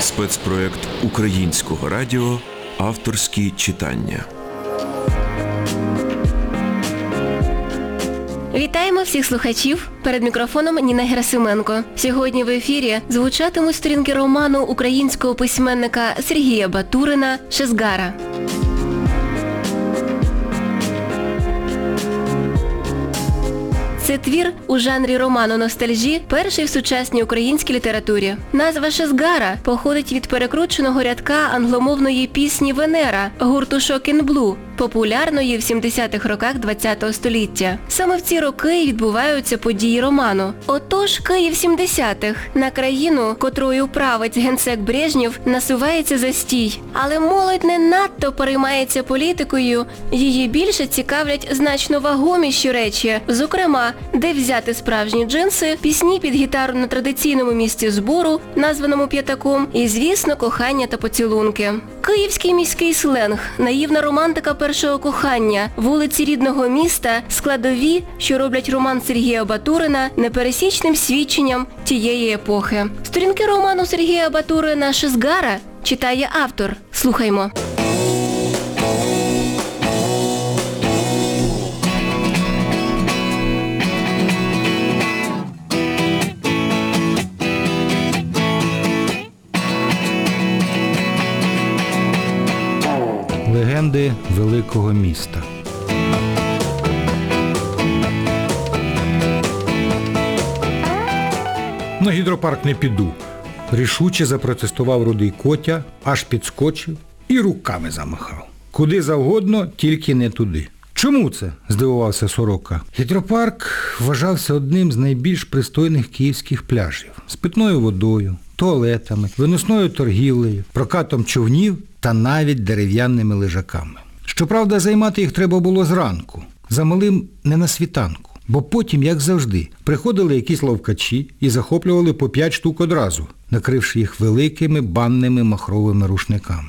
Спецпроект українського радіо Авторські читання. Вітаємо всіх слухачів. Перед мікрофоном Ніна Герасименко. Сьогодні в ефірі звучатимуть сторінки роману українського письменника Сергія Батурина Шезгара. Це твір у жанрі роману ностальжі, перший в сучасній українській літературі. Назва Шезгара походить від перекрученого рядка англомовної пісні Венера гурту Шокін Блу, популярної в 70-х роках ХХ століття. Саме в ці роки відбуваються події роману. Отож, Київ 70-х. На країну, котрою править генсек Брежнєв, насувається застій. Але молодь не надто переймається політикою, її більше цікавлять значно вагоміші речі, зокрема, де взяти справжні джинси, пісні під гітару на традиційному місці збору, названому п'ятаком, і, звісно, кохання та поцілунки. Київський міський сленг, наївна романтика першого кохання, вулиці рідного міста, складові, що роблять роман Сергія Батурина непересічним свідченням тієї епохи. Сторінки роману Сергія Батурина Шизгара читає автор. Слухаймо. Легенди великого міста. На гідропарк не піду. Рішуче запротестував рудий котя, аж підскочив і руками замахав. Куди завгодно, тільки не туди. Чому це? здивувався Сорока. Гідропарк вважався одним з найбільш пристойних київських пляжів з питною водою, туалетами, виносною торгівлею, прокатом човнів та навіть дерев'яними лежаками. Щоправда, займати їх треба було зранку, за малим не на світанку. Бо потім, як завжди, приходили якісь ловкачі і захоплювали по п'ять штук одразу, накривши їх великими банними махровими рушниками.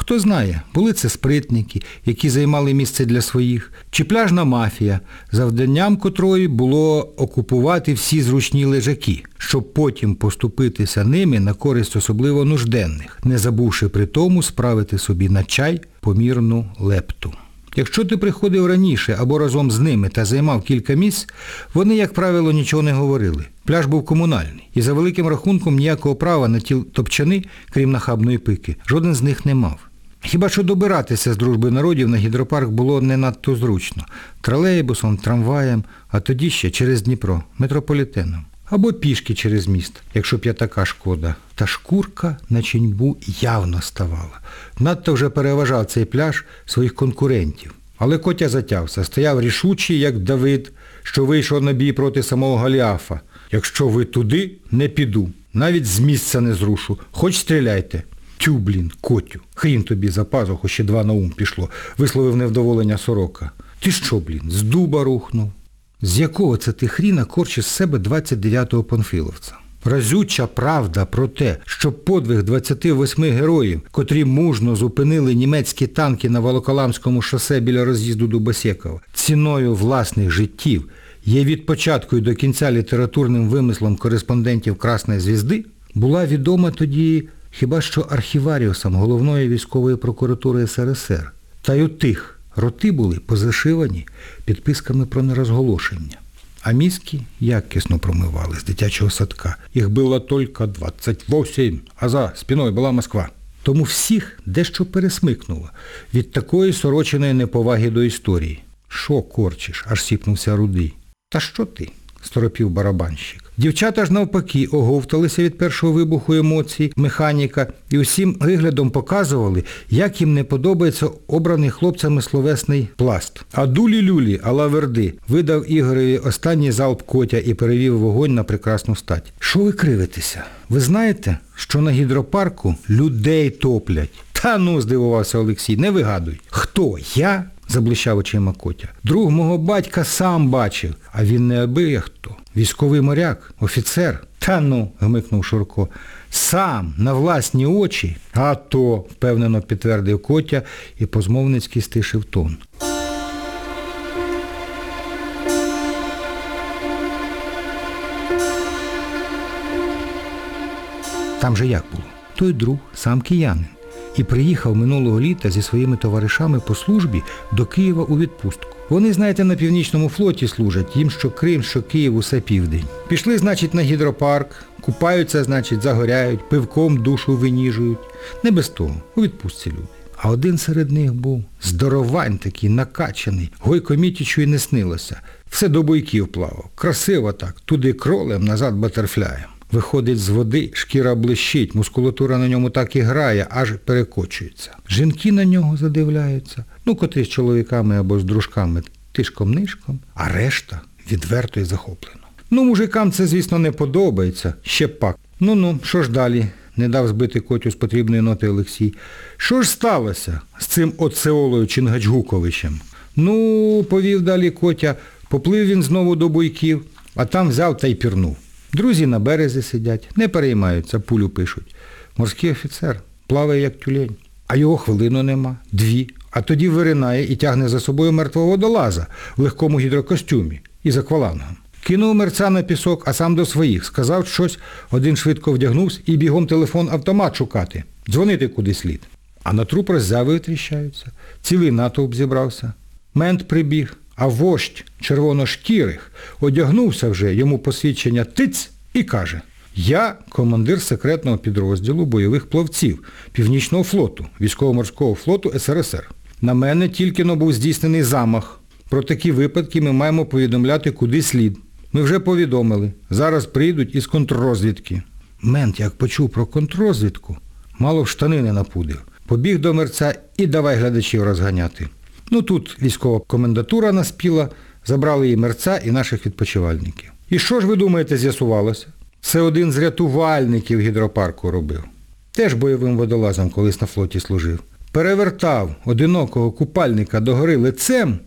Хто знає, були це спритники, які займали місце для своїх, чи пляжна мафія, завданням котрої було окупувати всі зручні лежаки, щоб потім поступитися ними на користь особливо нужденних, не забувши при тому справити собі на чай помірну лепту. Якщо ти приходив раніше або разом з ними та займав кілька місць, вони, як правило, нічого не говорили. Пляж був комунальний. І за великим рахунком ніякого права на ті топчани, крім нахабної пики, жоден з них не мав. Хіба що добиратися з дружби народів на гідропарк було не надто зручно. Тролейбусом, трамваєм, а тоді ще через Дніпро, метрополітеном. Або пішки через міст, якщо п'ятака шкода. Та шкурка на чиньбу явно ставала. Надто вже переважав цей пляж своїх конкурентів. Але Котя затявся, стояв рішучий, як Давид, що вийшов на бій проти самого Голіафа. Якщо ви туди, не піду. Навіть з місця не зрушу. Хоч стріляйте. Тю, блін, Котю, хрін тобі за пазуху, ще два на ум пішло, висловив невдоволення сорока. Ти що, блін, з дуба рухнув? З якого це ти хріна корчиш з себе 29-го панфіловця? Разюча правда про те, що подвиг 28 героїв, котрі мужно зупинили німецькі танки на Волоколамському шосе біля роз'їзду Дубосєкова, ціною власних життів, є від початку і до кінця літературним вимислом кореспондентів Красної звізди, була відома тоді хіба що архіваріусам головної військової прокуратури СРСР. Та й у тих роти були позашивані підписками про нерозголошення. А мізки якісно промивали з дитячого садка. Їх було тільки 28, а за спиною була Москва. Тому всіх дещо пересмикнуло від такої сороченої неповаги до історії. Що корчиш? аж сіпнувся рудий. Та що ти? сторопів барабанщик. Дівчата ж навпаки оговталися від першого вибуху емоцій, механіка і усім виглядом показували, як їм не подобається обраний хлопцями словесний пласт. А дулі-люлі, ала верди, видав Ігореві останній залп котя і перевів вогонь на прекрасну стать. Що ви кривитеся? Ви знаєте, що на гідропарку людей топлять? Та ну, здивувався Олексій, не вигадуй. Хто? Я? Заблищав очима Котя. Друг мого батька сам бачив, а він не аби хто. Військовий моряк, офіцер. Та ну, гмикнув Шурко. Сам, на власні очі. А то, впевнено підтвердив Котя і позмовницький стишив тон. Там же як було? Той друг, сам киянин. І приїхав минулого літа зі своїми товаришами по службі до Києва у відпустку. Вони, знаєте, на північному флоті служать, їм що Крим, що Київ, усе південь. Пішли, значить, на гідропарк, купаються, значить, загоряють, пивком душу виніжують. Не без того, у відпустці люди. А один серед них був здоровань такий, накачаний, гойко мітічу і не снилося. Все до бойків плавав. Красиво так, туди кролем, назад батерфляєм. Виходить з води, шкіра блищить, мускулатура на ньому так і грає, аж перекочується. Жінки на нього задивляються, ну коти з чоловіками або з дружками, тишком-нишком, а решта відверто і захоплено. Ну, мужикам це, звісно, не подобається, ще пак. Ну-ну, що ж далі? Не дав збити котю з потрібної ноти Олексій. Що ж сталося з цим оцеолою Чингачгуковичем? Ну, повів далі котя, поплив він знову до буйків, а там взяв та й пірнув. Друзі на березі сидять, не переймаються, пулю пишуть. Морський офіцер плаває як тюлень, а його хвилину нема, дві, а тоді виринає і тягне за собою мертвого водолаза в легкому гідрокостюмі із аквалангом. Кинув мерця на пісок, а сам до своїх. Сказав щось, один швидко вдягнувся і бігом телефон-автомат шукати, дзвонити куди слід. А на труп роззяви тріщаються. Цілий натовп зібрався. Мент прибіг, а вождь червоношкірих одягнувся вже йому посвідчення тиць і каже «Я командир секретного підрозділу бойових плавців Північного флоту, військово-морського флоту СРСР. На мене тільки но був здійснений замах. Про такі випадки ми маємо повідомляти куди слід. Ми вже повідомили. Зараз прийдуть із контррозвідки. Мент, як почув про контррозвідку, мало в штани не напудив. Побіг до мерця і давай глядачів розганяти. Ну тут військова комендатура наспіла, забрали і мерця, і наших відпочивальників. І що ж ви думаєте, з'ясувалося? Це один з рятувальників гідропарку робив. Теж бойовим водолазом колись на флоті служив. Перевертав одинокого купальника догори лицем,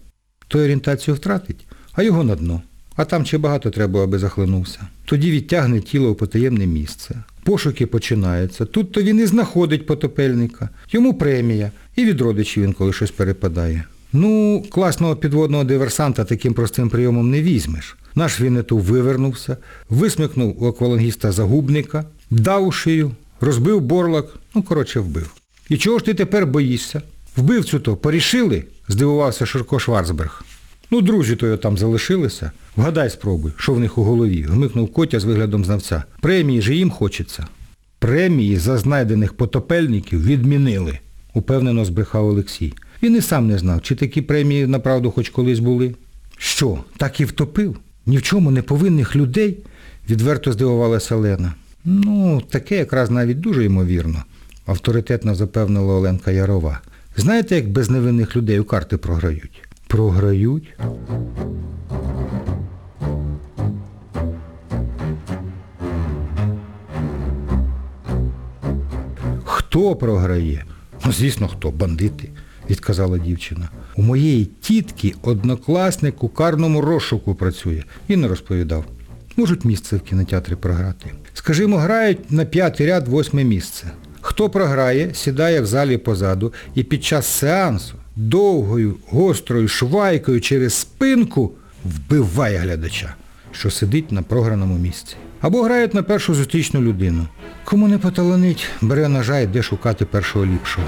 той орієнтацію втратить, а його на дно. А там чи багато треба, аби захлинувся. Тоді відтягне тіло у потаємне місце. Пошуки починаються. Тут то він і знаходить потопельника. Йому премія. І від родичів він коли щось перепадає. Ну, класного підводного диверсанта таким простим прийомом не візьмеш. Наш Вінету вивернувся, висмикнув у аквалангіста загубника, дав шию, розбив борлак, ну, коротше, вбив. І чого ж ти тепер боїшся? Вбивцю то порішили? здивувався Ширко Шварцберг. Ну, друзі то його там залишилися. Вгадай спробуй, що в них у голові, гмикнув Котя з виглядом знавця. Премії же їм хочеться. Премії за знайдених потопельників відмінили, упевнено збрехав Олексій. Він і сам не знав, чи такі премії направду хоч колись були. Що, так і втопив? Ні в чому не повинних людей? відверто здивувалася Лена. Ну, таке якраз навіть дуже ймовірно, авторитетно запевнила Оленка Ярова. Знаєте, як без невинних людей у карти програють? Програють? Хто програє? Ну, звісно, хто? Бандити, відказала дівчина. У моєї тітки однокласник у карному розшуку працює. Він не розповідав. Можуть місце в кінотеатрі програти. Скажімо, грають на п'ятий ряд восьме місце. Хто програє, сідає в залі позаду і під час сеансу довгою, гострою швайкою через спинку вбиває глядача, що сидить на програному місці. Або грають на першу зустрічну людину. Кому не поталанить, бере ножа йде шукати першого ліпшого.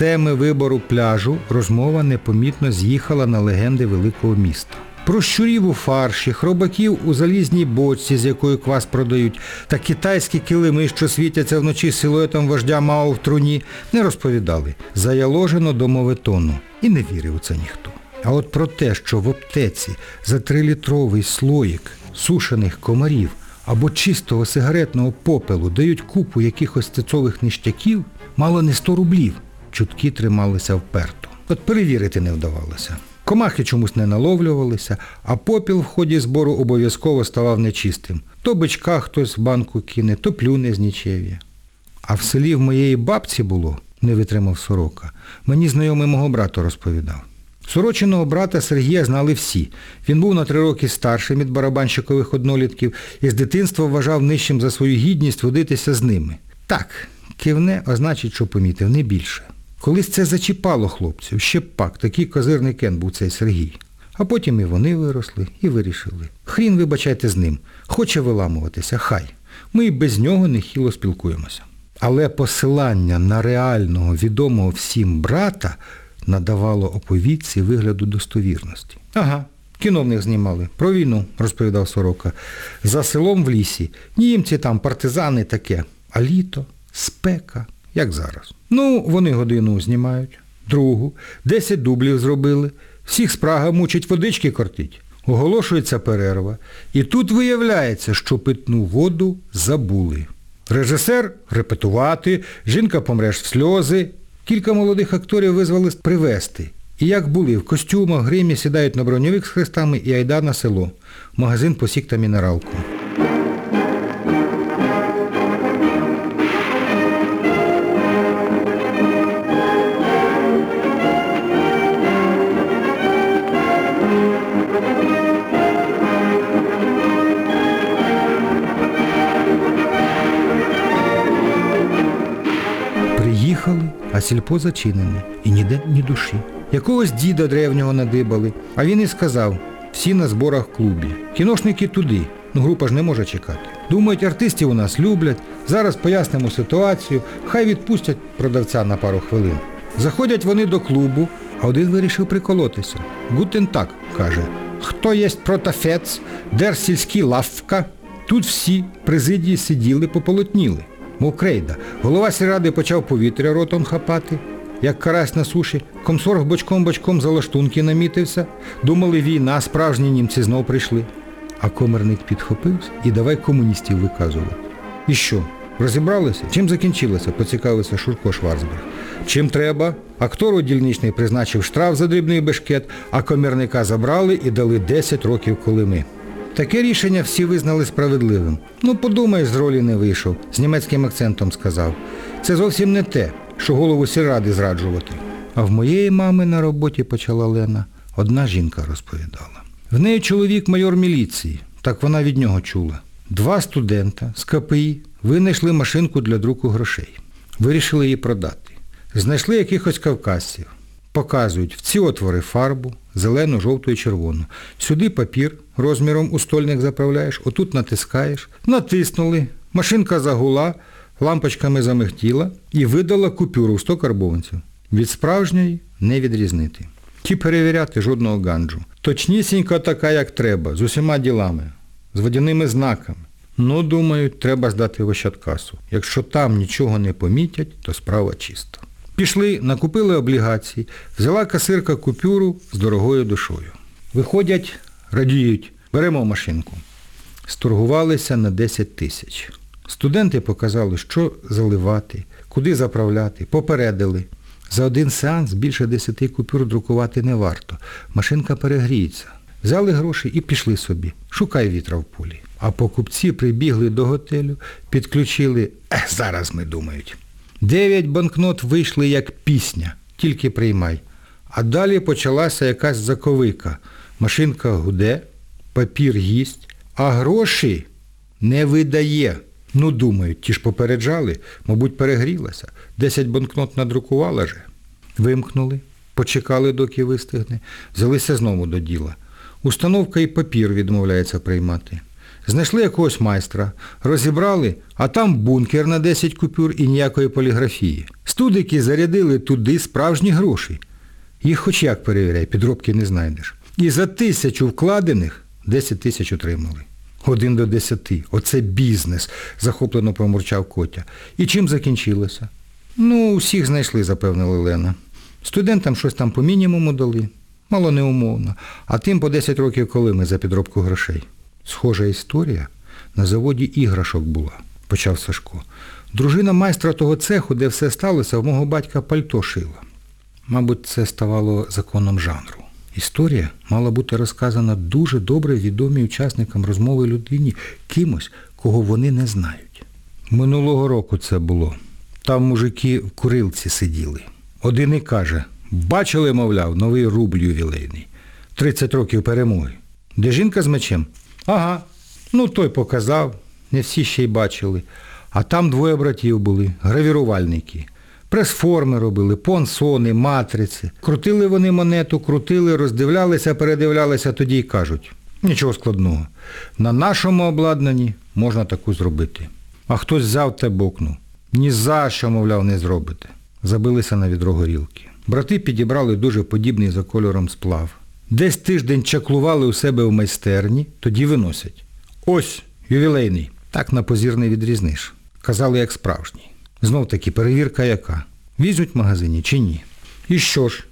Теми вибору пляжу розмова непомітно з'їхала на легенди великого міста. Про щурів у фарші, хробаків у залізній бочці, з якої квас продають, та китайські килими, що світяться вночі силуетом вождя Мао в труні, не розповідали. Заяложено до моветону. І не вірив у це ніхто. А от про те, що в аптеці за трилітровий слоїк сушених комарів або чистого сигаретного попелу дають купу якихось цицових ништяків, мало не 100 рублів. Чутки трималися вперто. От перевірити не вдавалося. Комахи чомусь не наловлювалися, а попіл в ході збору обов'язково ставав нечистим. То бичка хтось в банку кине, то плюне з нічев'я. А в селі в моєї бабці було, не витримав сорока. Мені знайомий мого брата розповідав. Сороченого брата Сергія знали всі. Він був на три роки старшим від барабанщикових однолітків і з дитинства вважав нижчим за свою гідність водитися з ними. Так, кивне, а значить, що помітив, не більше. Колись це зачіпало хлопців, ще пак, такий козирний кен був цей Сергій. А потім і вони виросли, і вирішили. Хрін, вибачайте з ним, хоче виламуватися, хай. Ми і без нього нехило спілкуємося. Але посилання на реального, відомого всім брата надавало оповідці вигляду достовірності. Ага, кіно в них знімали. Про війну, розповідав Сорока. За селом в лісі. Німці там, партизани таке. А літо, спека, як зараз. Ну, вони годину знімають, другу, десять дублів зробили. Всіх спрага мучить водички кортить. Оголошується перерва. І тут виявляється, що питну воду забули. Режисер репетувати, жінка помреш в сльози. Кілька молодих акторів визвали привезти. І як були, в костюмах, гримі сідають на броньовик з хрестами і айда на село. Магазин посік та мінералку. А сільпо зачинене, і ніде ні душі. Якогось діда древнього надибали, а він і сказав, всі на зборах в клубі. Кіношники туди, ну група ж не може чекати. Думають, артистів у нас люблять, зараз пояснимо ситуацію, хай відпустять продавця на пару хвилин. Заходять вони до клубу, а один вирішив приколотися. Гутен так, каже, хто єсть протафець, дер сільські лавка. Тут всі президії сиділи, пополотніли. Мов крейда. Голова сільради почав повітря ротом хапати, як карась на суші. Комсорг бочком-бочком за лаштунки намітився. Думали, війна, справжні німці знов прийшли. А комерник підхопився і давай комуністів виказувати. І що? Розібралися? Чим закінчилося? поцікавився Шурко Шварцберг. Чим треба? Актору дільничний призначив штраф за дрібний бешкет, а комірника забрали і дали 10 років колими. Таке рішення всі визнали справедливим. Ну, подумай, з ролі не вийшов, з німецьким акцентом сказав. Це зовсім не те, що голову сільради зраджувати. А в моєї мами на роботі почала Лена. Одна жінка розповідала. В неї чоловік майор міліції, так вона від нього чула. Два студента з КПІ винайшли машинку для друку грошей. Вирішили її продати. Знайшли якихось кавказців. Показують в ці отвори фарбу, зелену, жовту і червону. Сюди папір розміром у стольник заправляєш, отут натискаєш. Натиснули, машинка загула, лампочками замихтіла і видала купюру в 100 карбованців. Від справжньої не відрізнити. Ті перевіряти жодного ганджу. Точнісінько така, як треба, з усіма ділами, з водяними знаками. Ну, думають, треба здати в Ощадкасу. Якщо там нічого не помітять, то справа чиста. Пішли, накупили облігації, взяла касирка купюру з дорогою душою. Виходять, радіють, беремо машинку. Сторгувалися на 10 тисяч. Студенти показали, що заливати, куди заправляти, попередили. За один сеанс більше 10 купюр друкувати не варто. Машинка перегріється. Взяли гроші і пішли собі. Шукай вітра в полі. А покупці прибігли до готелю, підключили, ех, зараз ми думають. Дев'ять банкнот вийшли як пісня, тільки приймай. А далі почалася якась заковика. Машинка гуде, папір їсть, а гроші не видає. Ну, думають, ті ж попереджали, мабуть, перегрілася. Десять банкнот надрукувала же. Вимкнули, почекали, доки вистигне, взялися знову до діла. Установка і папір відмовляється приймати. Знайшли якогось майстра, розібрали, а там бункер на 10 купюр і ніякої поліграфії. Студики зарядили туди справжні гроші. Їх хоч як перевіряй, підробки не знайдеш. І за тисячу вкладених 10 тисяч отримали. Один до десяти. Оце бізнес, захоплено промурчав Котя. І чим закінчилося? Ну, усіх знайшли, запевнила Лена. Студентам щось там по мінімуму дали. Мало неумовно. А тим по 10 років колими за підробку грошей. Схожа історія на заводі іграшок була, почав Сашко. Дружина майстра того цеху, де все сталося, в мого батька пальто шила. Мабуть, це ставало законом жанру. Історія мала бути розказана дуже добре відомій учасникам розмови людині, кимось, кого вони не знають. Минулого року це було. Там мужики в курилці сиділи. Один і каже, бачили, мовляв, новий рубль ювілейний. 30 років перемоги. Де жінка з мечем? Ага. Ну той показав, не всі ще й бачили. А там двоє братів були, гравірувальники. Пресформи робили, понсони, матриці. Крутили вони монету, крутили, роздивлялися, передивлялися, тоді й кажуть. Нічого складного. На нашому обладнанні можна таку зробити. А хтось взяв те бокнув. Ні за що, мовляв, не зробите. Забилися на відро горілки. Брати підібрали дуже подібний за кольором сплав. Десь тиждень чаклували у себе в майстерні, тоді виносять. Ось, ювілейний. Так на позір не відрізниш. Казали, як справжній. Знов таки перевірка яка. Візьмуть в магазині чи ні? І що ж?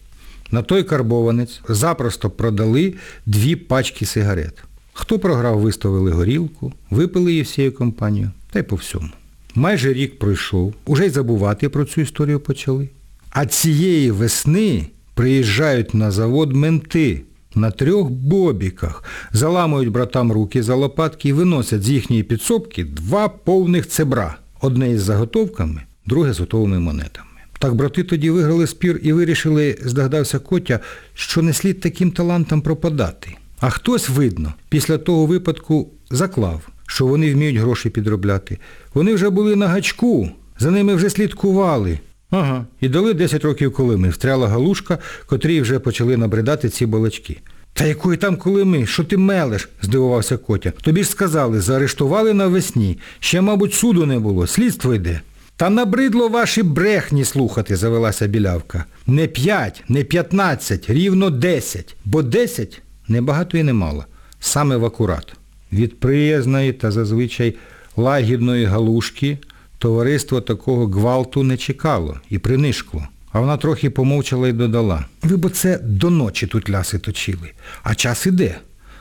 На той карбованець запросто продали дві пачки сигарет. Хто програв, виставили горілку, випили її всією компанією, та й по всьому. Майже рік пройшов, уже й забувати про цю історію почали. А цієї весни приїжджають на завод менти на трьох бобіках, заламують братам руки за лопатки і виносять з їхньої підсобки два повних цебра. Одне із заготовками, друге з готовими монетами. Так брати тоді виграли спір і вирішили, здогадався Котя, що не слід таким талантам пропадати. А хтось, видно, після того випадку заклав, що вони вміють гроші підробляти. Вони вже були на гачку, за ними вже слідкували. Ага. І дали 10 років колими. Встряла галушка, котрій вже почали набридати ці балачки. Та якої там колими? Що ти мелеш? здивувався Котя. Тобі ж сказали, заарештували навесні. Ще, мабуть, суду не було, слідство йде. Та набридло ваші брехні слухати, завелася білявка. Не п'ять, не п'ятнадцять, рівно десять. Бо десять небагато і немало. Саме в акурат. Від приязної та зазвичай лагідної галушки товариство такого гвалту не чекало і принишкло. А вона трохи помовчала і додала. Ви бо це до ночі тут ляси точили. А час іде.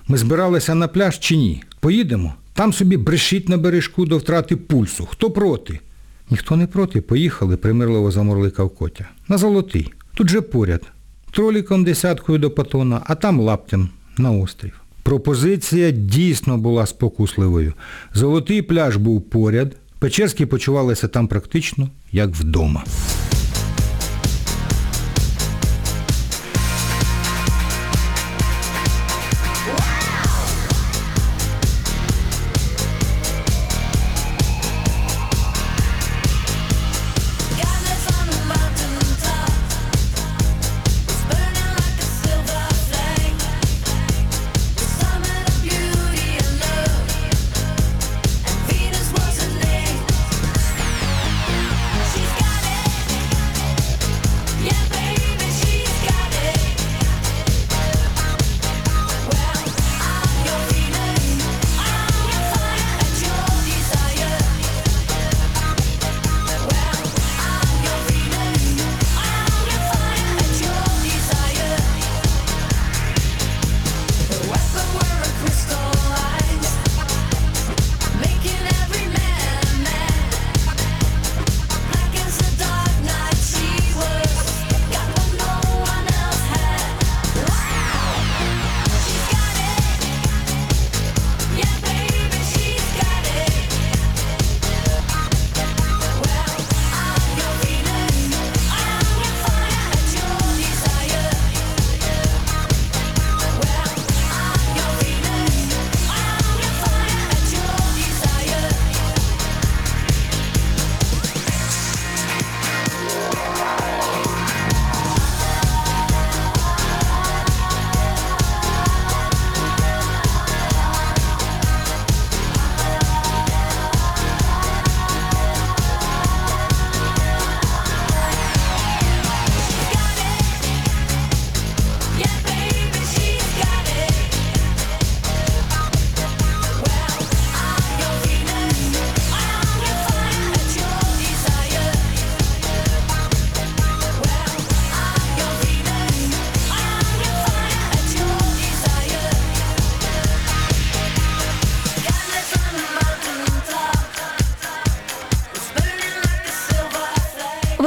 Ми збиралися на пляж чи ні? Поїдемо? Там собі брешіть на бережку до втрати пульсу. Хто проти? Ніхто не проти, поїхали, примирливо заморликав Котя. На золотий. Тут же поряд. Троліком десяткою до патона, а там лаптем на острів. Пропозиція дійсно була спокусливою. Золотий пляж був поряд, Печерські почувалися там практично, як вдома.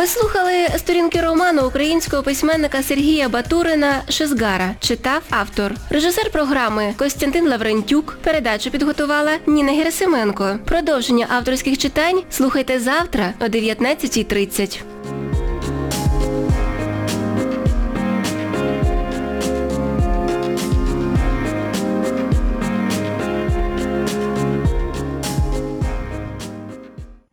Ви слухали сторінки роману українського письменника Сергія Батурина «Шизгара». Читав автор. Режисер програми Костянтин Лаврентюк. Передачу підготувала Ніна Герасименко. Продовження авторських читань слухайте завтра о 19.30.